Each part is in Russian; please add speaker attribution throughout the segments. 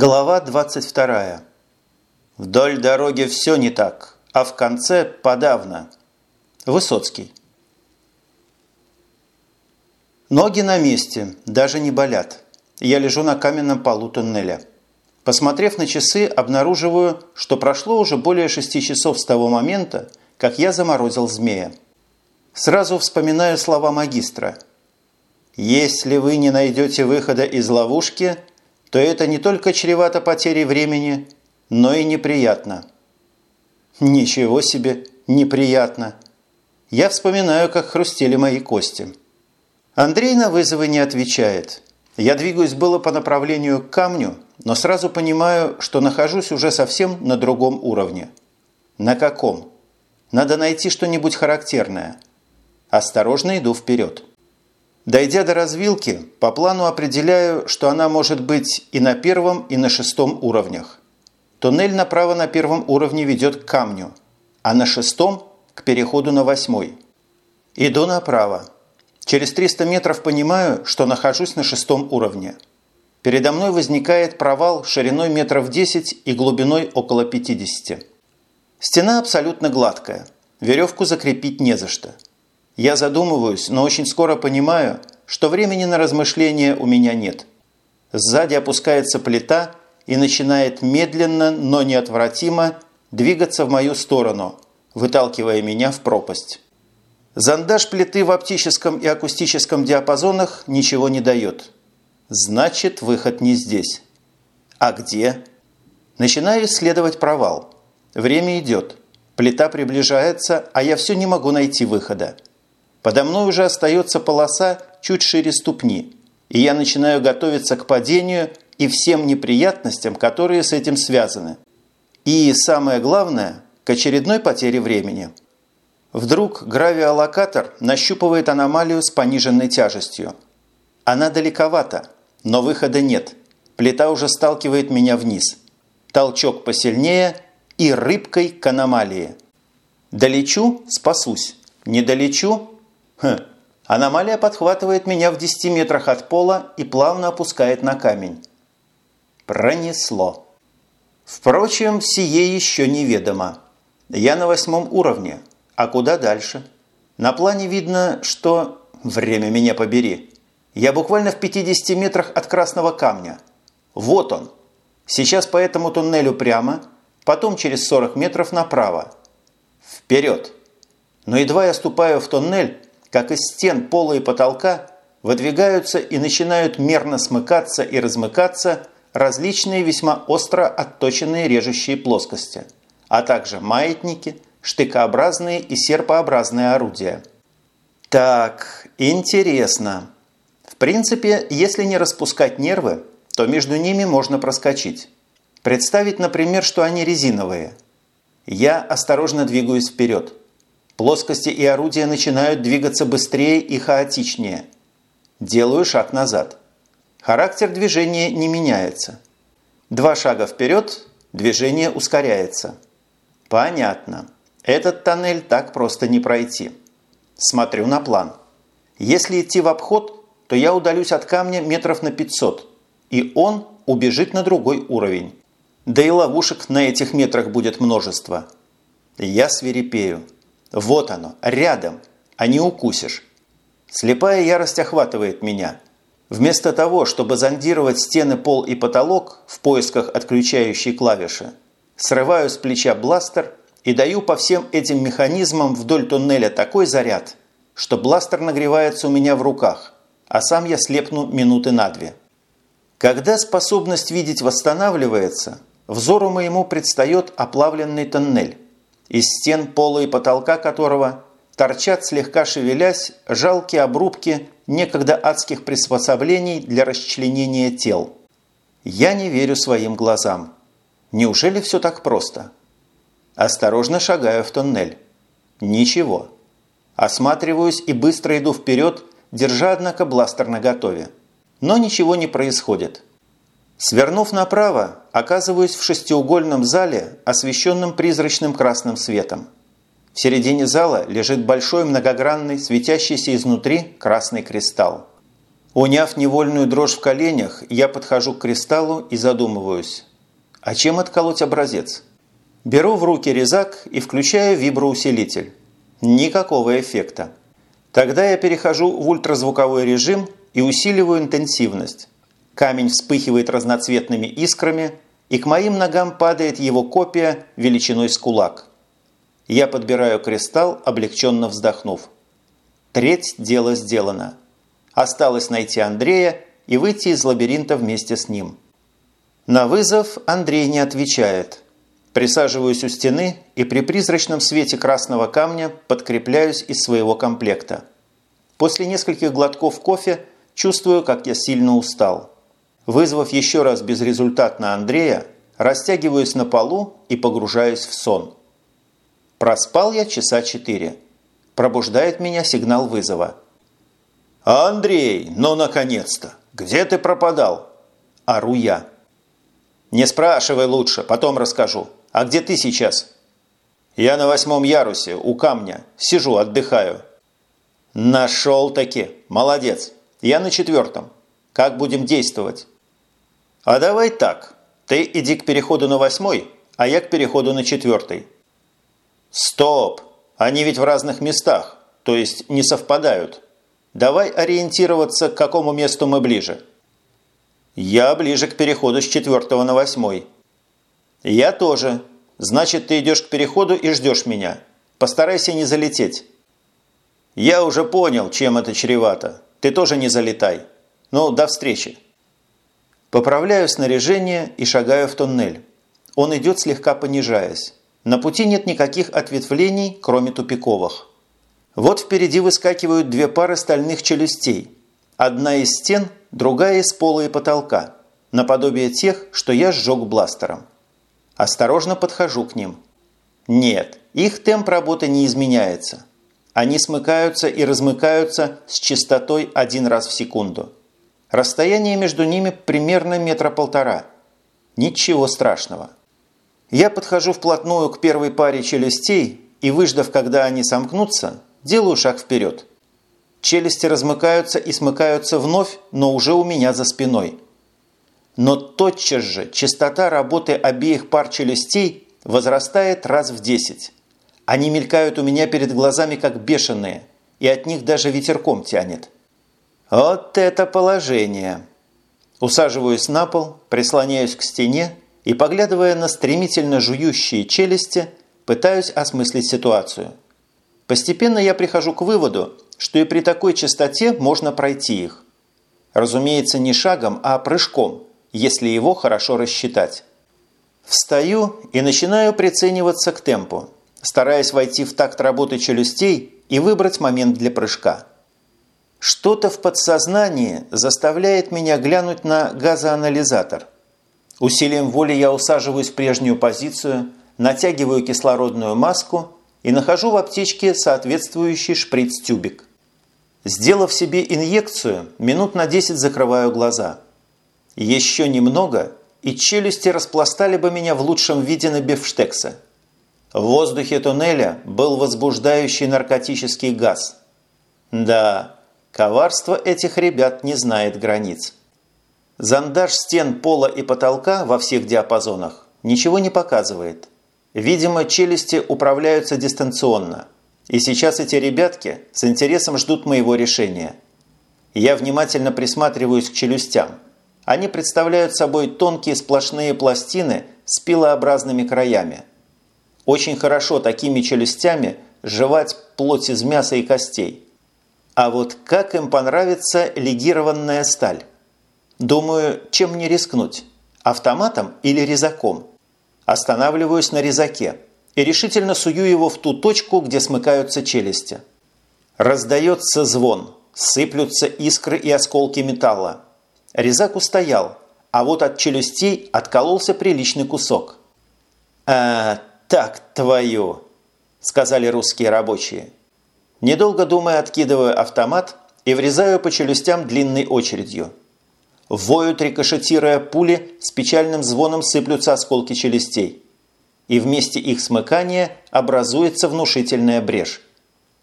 Speaker 1: Глава 22. Вдоль дороги все не так, а в конце подавно. Высоцкий. Ноги на месте, даже не болят. Я лежу на каменном полу туннеля. Посмотрев на часы, обнаруживаю, что прошло уже более шести часов с того момента, как я заморозил змея. Сразу вспоминаю слова магистра. «Если вы не найдете выхода из ловушки, то это не только чревато потерей времени, но и неприятно». Ничего себе, неприятно. Я вспоминаю, как хрустели мои кости. Андрей на вызовы не отвечает. Я двигаюсь было по направлению к камню, но сразу понимаю, что нахожусь уже совсем на другом уровне. На каком? Надо найти что-нибудь характерное. Осторожно иду вперед. Дойдя до развилки, по плану определяю, что она может быть и на первом, и на шестом уровнях. Туннель направо на первом уровне ведет к камню, а на шестом – к переходу на восьмой. Иду направо. Через 300 метров понимаю, что нахожусь на шестом уровне. Передо мной возникает провал шириной метров 10 и глубиной около 50. Стена абсолютно гладкая. Веревку закрепить не за что. Я задумываюсь, но очень скоро понимаю, что времени на размышления у меня нет. Сзади опускается плита и начинает медленно, но неотвратимо двигаться в мою сторону, выталкивая меня в пропасть. Зондаж плиты в оптическом и акустическом диапазонах ничего не дает. Значит, выход не здесь. А где? Начинаю исследовать провал. Время идет. Плита приближается, а я все не могу найти выхода. Подо мной уже остается полоса чуть шире ступни, и я начинаю готовиться к падению и всем неприятностям, которые с этим связаны. И, самое главное, к очередной потере времени – Вдруг гравиолокатор нащупывает аномалию с пониженной тяжестью. Она далековата, но выхода нет. Плита уже сталкивает меня вниз. Толчок посильнее и рыбкой к аномалии. Долечу – спасусь. Не долечу – хм. Аномалия подхватывает меня в 10 метрах от пола и плавно опускает на камень. Пронесло. Впрочем, сие еще неведомо. Я на восьмом уровне – а куда дальше? На плане видно, что... Время меня побери. Я буквально в 50 метрах от красного камня. Вот он. Сейчас по этому туннелю прямо, потом через 40 метров направо. Вперед! Но едва я ступаю в туннель, как из стен пола и потолка выдвигаются и начинают мерно смыкаться и размыкаться различные весьма остро отточенные режущие плоскости, а также маятники – штыкообразные и серпообразные орудия. Так, интересно. В принципе, если не распускать нервы, то между ними можно проскочить. Представить, например, что они резиновые. Я осторожно двигаюсь вперед. Плоскости и орудия начинают двигаться быстрее и хаотичнее. Делаю шаг назад. Характер движения не меняется. Два шага вперед, движение ускоряется. Понятно. Этот тоннель так просто не пройти. Смотрю на план. Если идти в обход, то я удалюсь от камня метров на 500, и он убежит на другой уровень. Да и ловушек на этих метрах будет множество. Я свирепею. Вот оно, рядом, а не укусишь. Слепая ярость охватывает меня. Вместо того, чтобы зондировать стены, пол и потолок в поисках отключающей клавиши, срываю с плеча бластер и даю по всем этим механизмам вдоль туннеля такой заряд, что бластер нагревается у меня в руках, а сам я слепну минуты на две. Когда способность видеть восстанавливается, взору моему предстает оплавленный тоннель, из стен пола и потолка которого торчат слегка шевелясь жалкие обрубки некогда адских приспособлений для расчленения тел. Я не верю своим глазам. Неужели все так просто? Осторожно шагаю в тоннель. Ничего. Осматриваюсь и быстро иду вперед, держа, однако, бластер наготове. Но ничего не происходит. Свернув направо, оказываюсь в шестиугольном зале, освещенном призрачным красным светом. В середине зала лежит большой многогранный, светящийся изнутри красный кристалл. Уняв невольную дрожь в коленях, я подхожу к кристаллу и задумываюсь. А чем отколоть образец? Беру в руки резак и включаю виброусилитель. Никакого эффекта. Тогда я перехожу в ультразвуковой режим и усиливаю интенсивность. Камень вспыхивает разноцветными искрами, и к моим ногам падает его копия величиной с кулак. Я подбираю кристалл, облегченно вздохнув. Треть дела сделано. Осталось найти Андрея и выйти из лабиринта вместе с ним. На вызов Андрей не отвечает. Присаживаюсь у стены и при призрачном свете красного камня подкрепляюсь из своего комплекта. После нескольких глотков кофе чувствую, как я сильно устал. Вызвав еще раз безрезультатно Андрея, растягиваюсь на полу и погружаюсь в сон. Проспал я часа четыре. Пробуждает меня сигнал вызова. «Андрей, ну наконец-то! Где ты пропадал?» Ору я. «Не спрашивай лучше, потом расскажу. А где ты сейчас?» «Я на восьмом ярусе, у камня. Сижу, отдыхаю». «Нашел-таки! Молодец! Я на четвертом. Как будем действовать?» А давай так. Ты иди к переходу на восьмой, а я к переходу на четвертый. Стоп! Они ведь в разных местах, то есть не совпадают. Давай ориентироваться, к какому месту мы ближе. Я ближе к переходу с четвертого на восьмой. Я тоже. Значит, ты идешь к переходу и ждешь меня. Постарайся не залететь. Я уже понял, чем это чревато. Ты тоже не залетай. Ну, до встречи. Поправляю снаряжение и шагаю в тоннель. Он идет слегка понижаясь. На пути нет никаких ответвлений, кроме тупиковых. Вот впереди выскакивают две пары стальных челюстей. Одна из стен, другая из пола и потолка, наподобие тех, что я сжег бластером. Осторожно подхожу к ним. Нет, их темп работы не изменяется. Они смыкаются и размыкаются с частотой один раз в секунду. Расстояние между ними примерно метра полтора. Ничего страшного. Я подхожу вплотную к первой паре челюстей и, выждав, когда они сомкнутся, делаю шаг вперед. Челюсти размыкаются и смыкаются вновь, но уже у меня за спиной. Но тотчас же частота работы обеих пар челюстей возрастает раз в десять. Они мелькают у меня перед глазами как бешеные, и от них даже ветерком тянет. Вот это положение! Усаживаюсь на пол, прислоняюсь к стене и, поглядывая на стремительно жующие челюсти, пытаюсь осмыслить ситуацию. Постепенно я прихожу к выводу, что и при такой частоте можно пройти их. Разумеется, не шагом, а прыжком, если его хорошо рассчитать. Встаю и начинаю прицениваться к темпу, стараясь войти в такт работы челюстей и выбрать момент для прыжка – что-то в подсознании заставляет меня глянуть на газоанализатор. Усилием воли я усаживаюсь в прежнюю позицию, натягиваю кислородную маску и нахожу в аптечке соответствующий шприц-тюбик. Сделав себе инъекцию, минут на 10 закрываю глаза. Еще немного, и челюсти распластали бы меня в лучшем виде на бифштексе. В воздухе туннеля был возбуждающий наркотический газ. Да, Коварство этих ребят не знает границ. Зондаж стен пола и потолка во всех диапазонах ничего не показывает. Видимо, челюсти управляются дистанционно. И сейчас эти ребятки с интересом ждут моего решения. Я внимательно присматриваюсь к челюстям. Они представляют собой тонкие сплошные пластины с пилообразными краями. Очень хорошо такими челюстями жевать плоть из мяса и костей – а вот как им понравится легированная сталь? Думаю, чем не рискнуть? Автоматом или резаком? Останавливаюсь на резаке и решительно сую его в ту точку, где смыкаются челюсти. Раздается звон, сыплются искры и осколки металла. Резак устоял, а вот от челюстей откололся приличный кусок. «А, так твою!» – сказали русские рабочие – Недолго думая, откидываю автомат и врезаю по челюстям длинной очередью. Воют, рикошетируя пули, с печальным звоном сыплются осколки челюстей. И вместе их смыкания образуется внушительная брешь.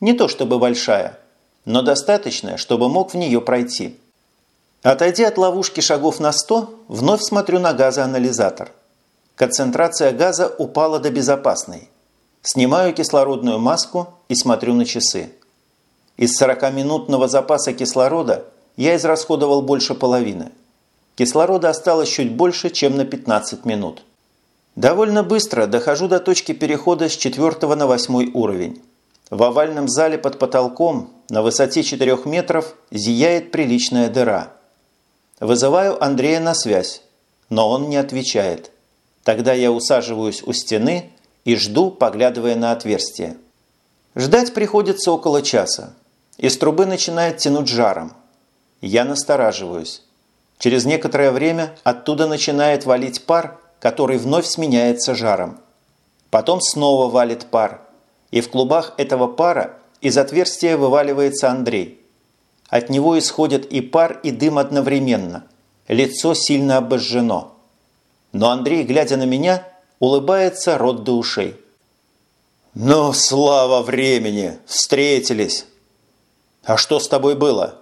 Speaker 1: Не то чтобы большая, но достаточная, чтобы мог в нее пройти. Отойдя от ловушки шагов на 100, вновь смотрю на газоанализатор. Концентрация газа упала до безопасной. Снимаю кислородную маску и смотрю на часы. Из 40-минутного запаса кислорода я израсходовал больше половины. Кислорода осталось чуть больше, чем на 15 минут. Довольно быстро дохожу до точки перехода с 4 на 8 уровень. В овальном зале под потолком на высоте 4 метров зияет приличная дыра – Вызываю Андрея на связь, но он не отвечает. Тогда я усаживаюсь у стены и жду, поглядывая на отверстие. Ждать приходится около часа. Из трубы начинает тянуть жаром. Я настораживаюсь. Через некоторое время оттуда начинает валить пар, который вновь сменяется жаром. Потом снова валит пар. И в клубах этого пара из отверстия вываливается Андрей. От него исходят и пар, и дым одновременно. Лицо сильно обожжено. Но Андрей, глядя на меня, улыбается рот до ушей. «Ну, слава времени! Встретились!» «А что с тобой было?»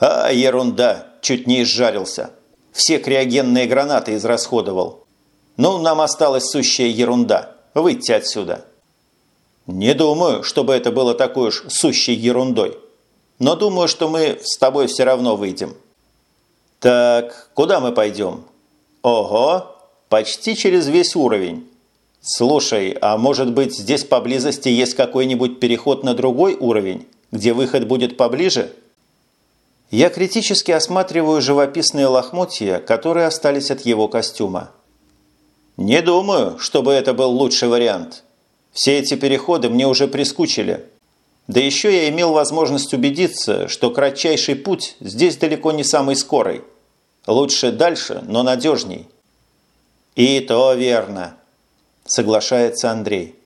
Speaker 1: «А, ерунда! Чуть не изжарился. Все криогенные гранаты израсходовал. Ну, нам осталась сущая ерунда. Выйти отсюда». «Не думаю, чтобы это было такой уж сущей ерундой но думаю, что мы с тобой все равно выйдем». «Так, куда мы пойдем?» «Ого, почти через весь уровень. Слушай, а может быть здесь поблизости есть какой-нибудь переход на другой уровень, где выход будет поближе?» Я критически осматриваю живописные лохмотья, которые остались от его костюма. «Не думаю, чтобы это был лучший вариант. Все эти переходы мне уже прискучили. Да еще я имел возможность убедиться, что кратчайший путь здесь далеко не самый скорый. Лучше дальше, но надежней. И то верно, соглашается Андрей.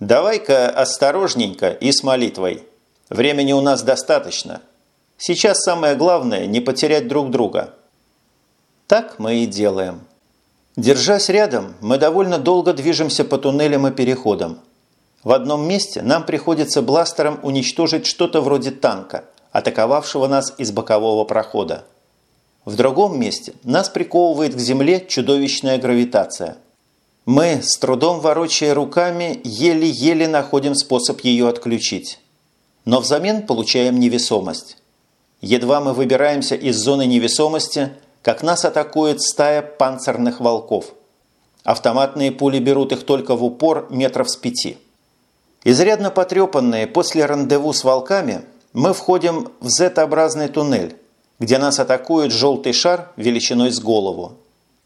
Speaker 1: Давай-ка осторожненько и с молитвой. Времени у нас достаточно. Сейчас самое главное – не потерять друг друга. Так мы и делаем. Держась рядом, мы довольно долго движемся по туннелям и переходам – в одном месте нам приходится бластером уничтожить что-то вроде танка, атаковавшего нас из бокового прохода. В другом месте нас приковывает к земле чудовищная гравитация. Мы, с трудом ворочая руками, еле-еле находим способ ее отключить. Но взамен получаем невесомость. Едва мы выбираемся из зоны невесомости, как нас атакует стая панцирных волков. Автоматные пули берут их только в упор метров с пяти. Изрядно потрепанные после рандеву с волками, мы входим в Z-образный туннель, где нас атакует желтый шар величиной с голову.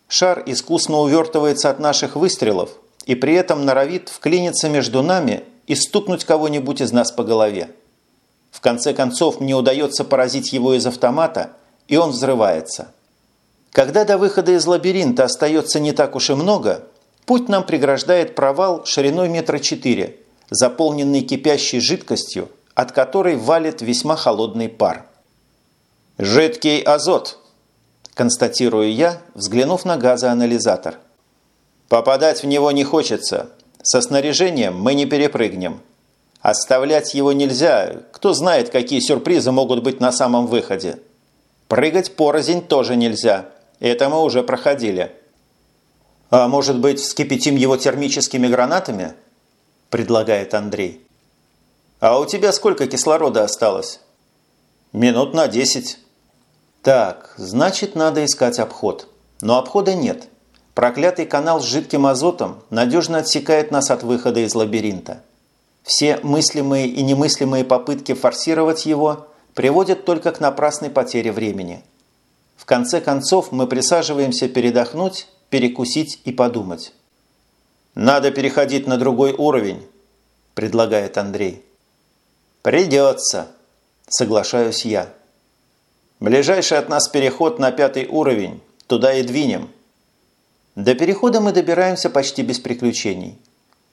Speaker 1: Шар искусно увертывается от наших выстрелов и при этом норовит вклиниться между нами и стукнуть кого-нибудь из нас по голове. В конце концов, мне удается поразить его из автомата, и он взрывается. Когда до выхода из лабиринта остается не так уж и много, путь нам преграждает провал шириной метра четыре – заполненный кипящей жидкостью, от которой валит весьма холодный пар. «Жидкий азот», – констатирую я, взглянув на газоанализатор. «Попадать в него не хочется. Со снаряжением мы не перепрыгнем. Оставлять его нельзя, кто знает, какие сюрпризы могут быть на самом выходе. Прыгать порознь тоже нельзя, это мы уже проходили». «А может быть, вскипятим его термическими гранатами?» – предлагает Андрей. «А у тебя сколько кислорода осталось?» «Минут на десять». «Так, значит, надо искать обход. Но обхода нет. Проклятый канал с жидким азотом надежно отсекает нас от выхода из лабиринта. Все мыслимые и немыслимые попытки форсировать его приводят только к напрасной потере времени. В конце концов мы присаживаемся передохнуть, перекусить и подумать. «Надо переходить на другой уровень», – предлагает Андрей. «Придется», – соглашаюсь я. «Ближайший от нас переход на пятый уровень. Туда и двинем». До перехода мы добираемся почти без приключений.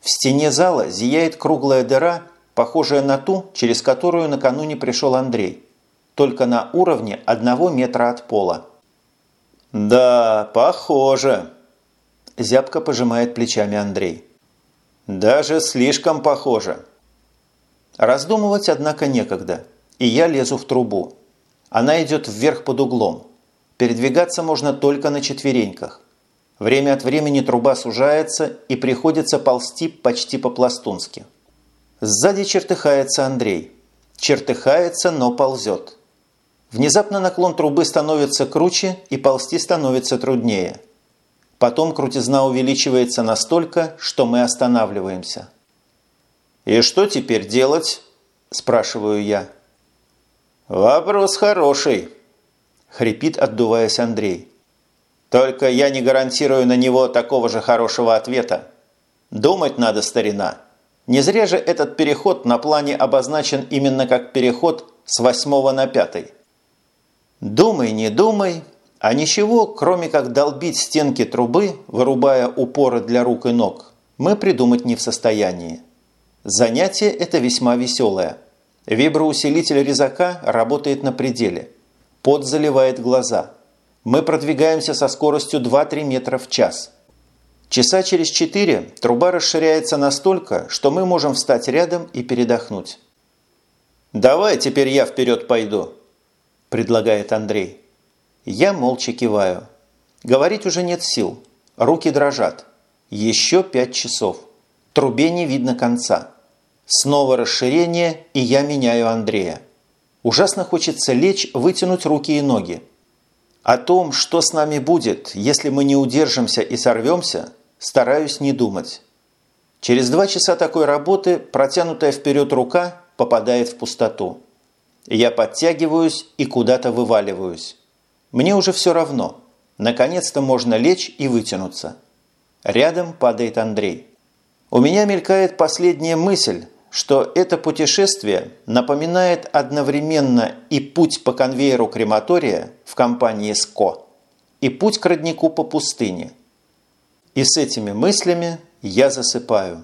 Speaker 1: В стене зала зияет круглая дыра, похожая на ту, через которую накануне пришел Андрей, только на уровне одного метра от пола. «Да, похоже», Зябко пожимает плечами Андрей. Даже слишком похоже. Раздумывать, однако, некогда. И я лезу в трубу. Она идет вверх под углом. Передвигаться можно только на четвереньках. Время от времени труба сужается и приходится ползти почти по-пластунски. Сзади чертыхается Андрей. Чертыхается, но ползет. Внезапно наклон трубы становится круче и ползти становится труднее. Потом крутизна увеличивается настолько, что мы останавливаемся. «И что теперь делать?» – спрашиваю я. «Вопрос хороший», – хрипит, отдуваясь Андрей. «Только я не гарантирую на него такого же хорошего ответа. Думать надо, старина. Не зря же этот переход на плане обозначен именно как переход с восьмого на пятый. Думай, не думай, а ничего, кроме как долбить стенки трубы, вырубая упоры для рук и ног, мы придумать не в состоянии. Занятие это весьма веселое. Виброусилитель резака работает на пределе. Пот заливает глаза. Мы продвигаемся со скоростью 2-3 метра в час. Часа через четыре труба расширяется настолько, что мы можем встать рядом и передохнуть. «Давай теперь я вперед пойду», – предлагает Андрей. Я молча киваю. Говорить уже нет сил. Руки дрожат. Еще пять часов. Трубе не видно конца. Снова расширение, и я меняю Андрея. Ужасно хочется лечь, вытянуть руки и ноги. О том, что с нами будет, если мы не удержимся и сорвемся, стараюсь не думать. Через два часа такой работы протянутая вперед рука попадает в пустоту. Я подтягиваюсь и куда-то вываливаюсь. Мне уже все равно. Наконец-то можно лечь и вытянуться. Рядом падает Андрей. У меня мелькает последняя мысль, что это путешествие напоминает одновременно и путь по конвейеру крематория в компании СКО, и путь к роднику по пустыне – и с этими мыслями я засыпаю.